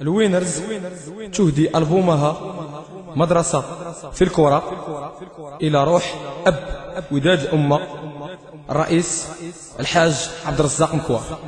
الوينرز تهدي ألبومها مدرسة في الكرة إلى روح أب وداد الأمة الرئيس الحاج عبد الرزاق مكوار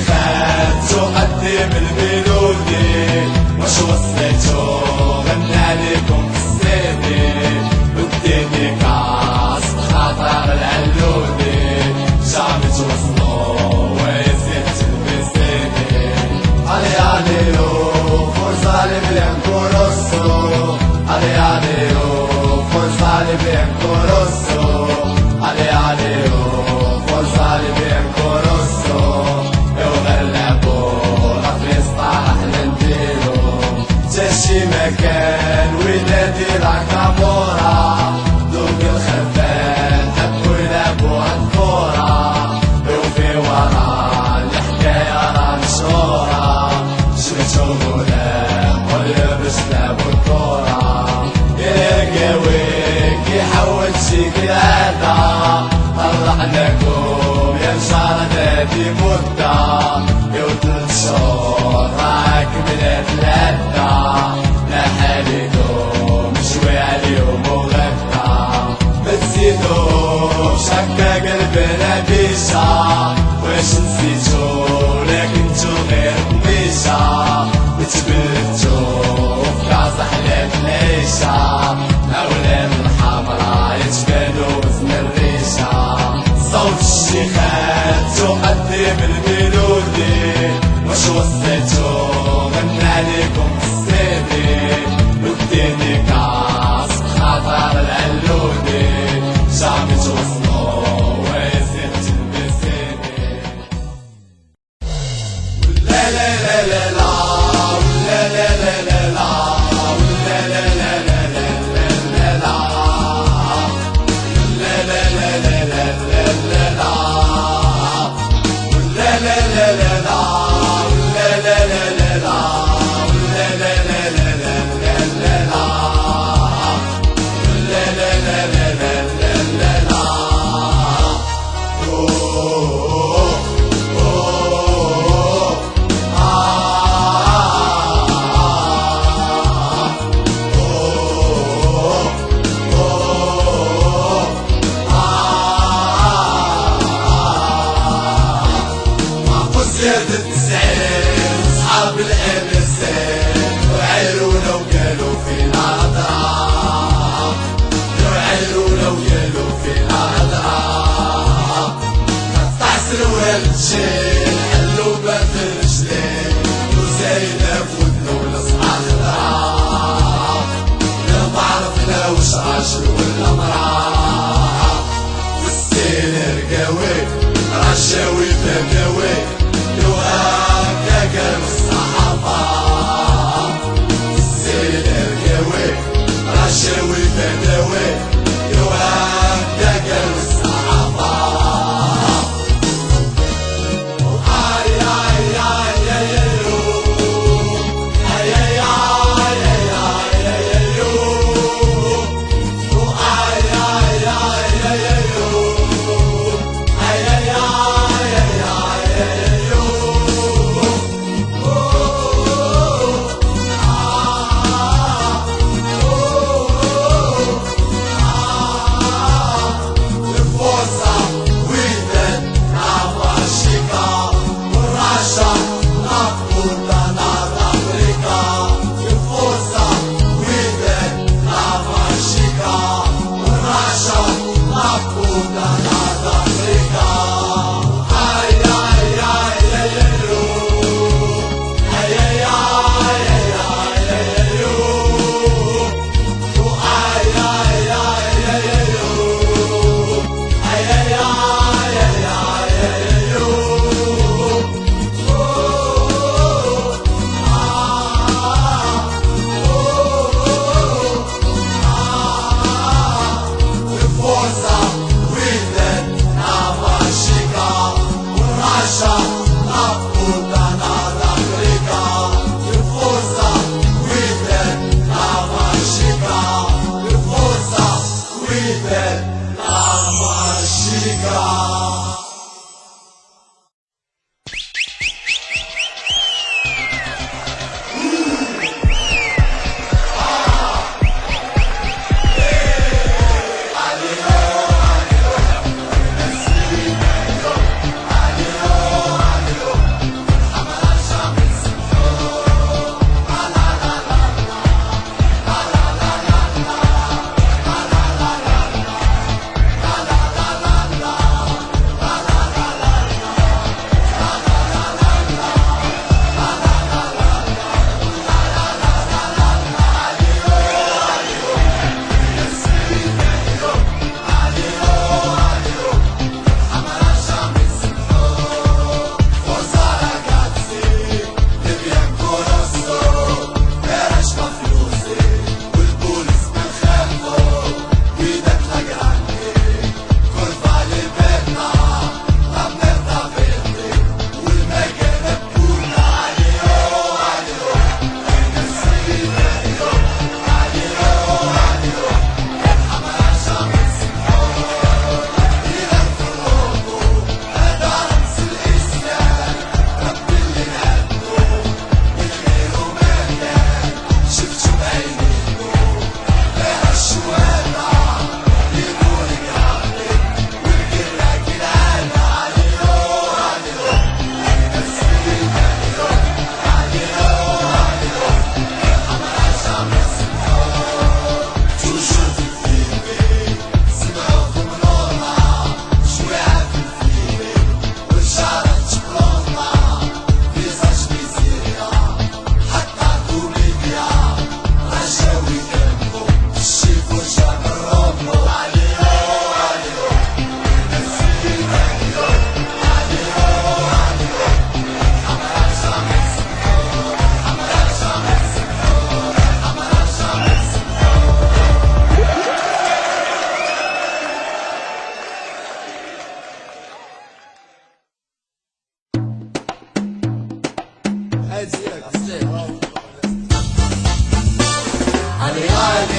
خدته قدم الميلودي مش وصيته غنى لكم السيدي والدنيا كاس خاطر القلودي شعب توصلوا ويزيد البسيدي علي عليو فرصة لبيعكو رصو علي عليو فرصة لبيعكو رصو تتلذع لحالتهم شوالي ومغبى بتزيدوا شكا قلبنا بيشا واش نسيتو لكن تو غير قميشة وتبلتو في كاس حلال نعيشة أولاد الحمرا يتبانو بزن الريشة صوت الشيخات تؤدي بالبيشة 아, 네.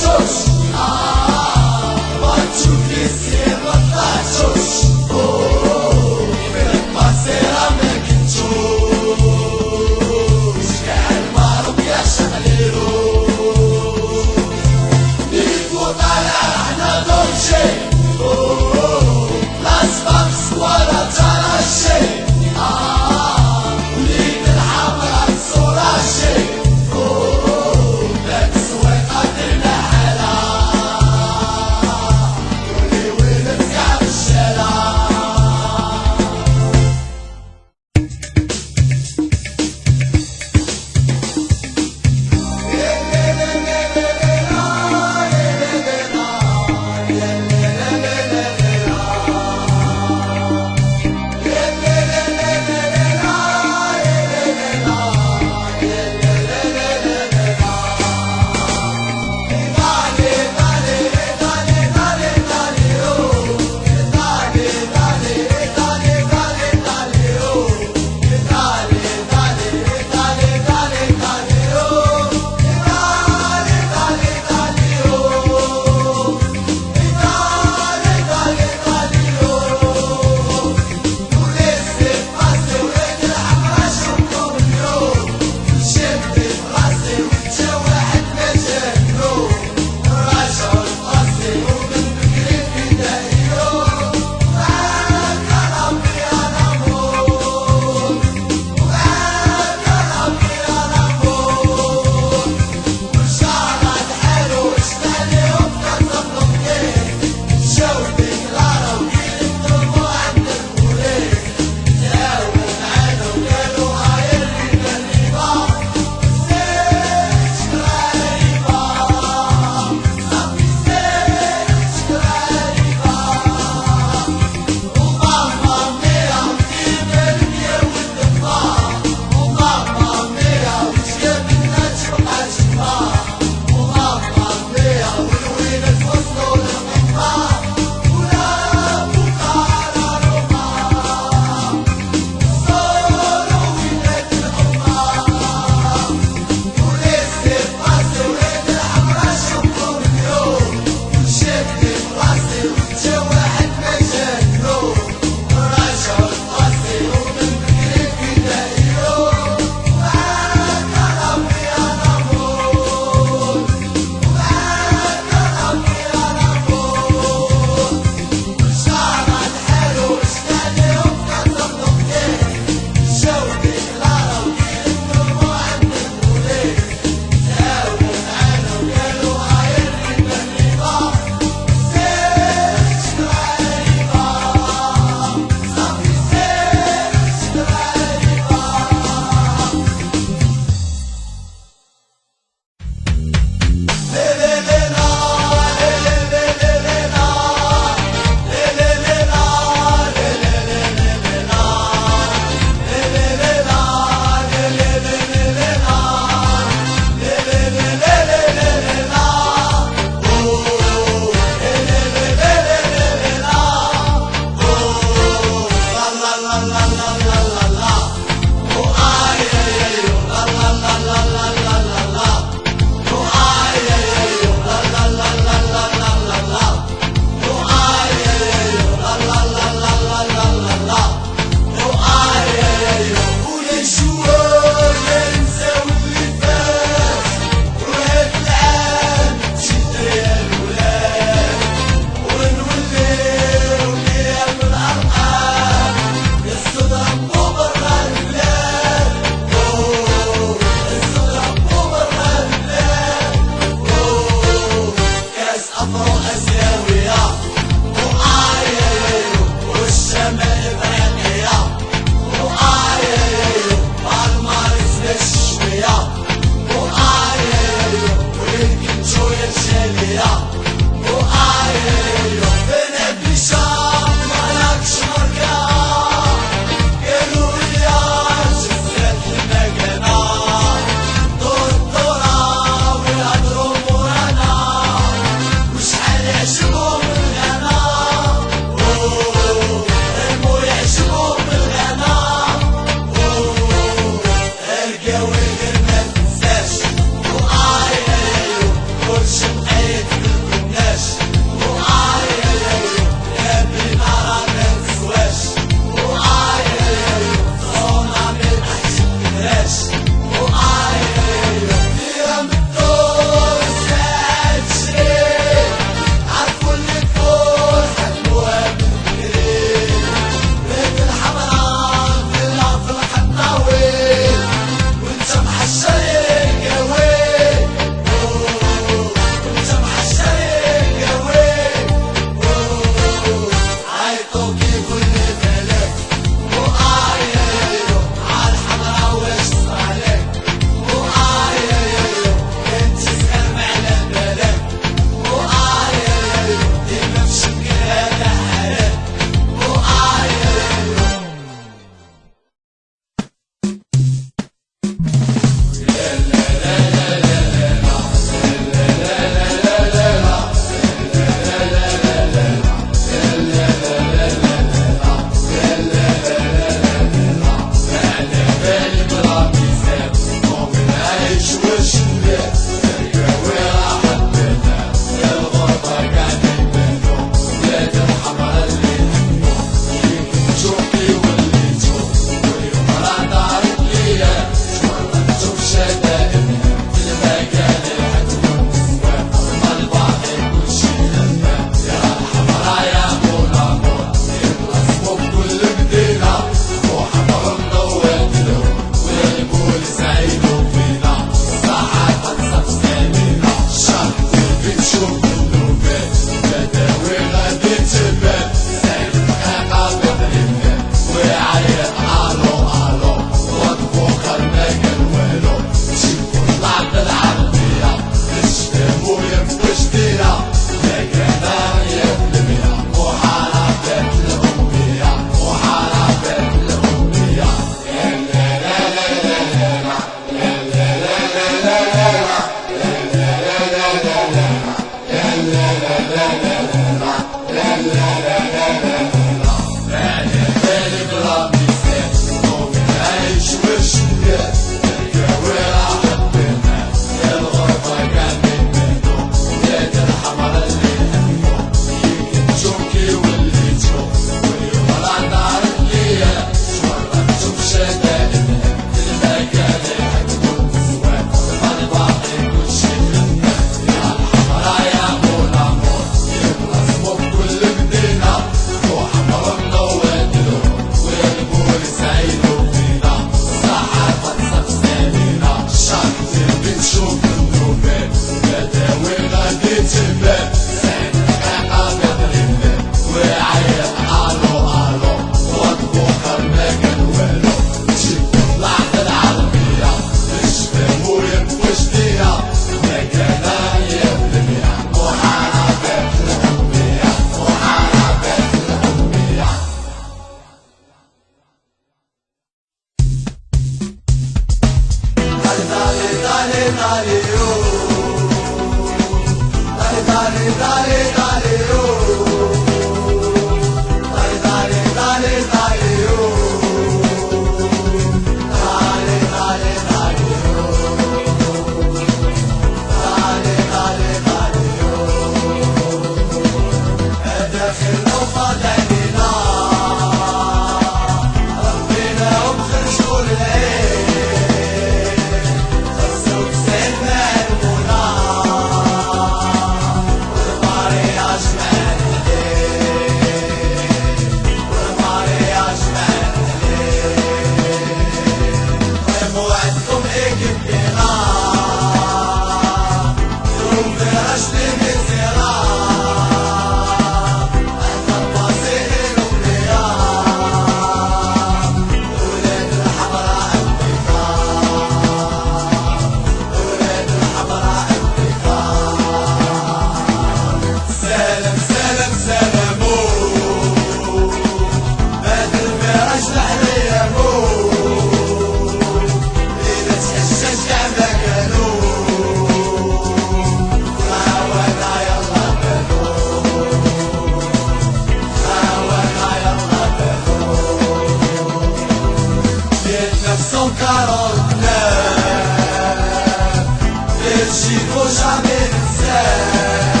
Koşa benzer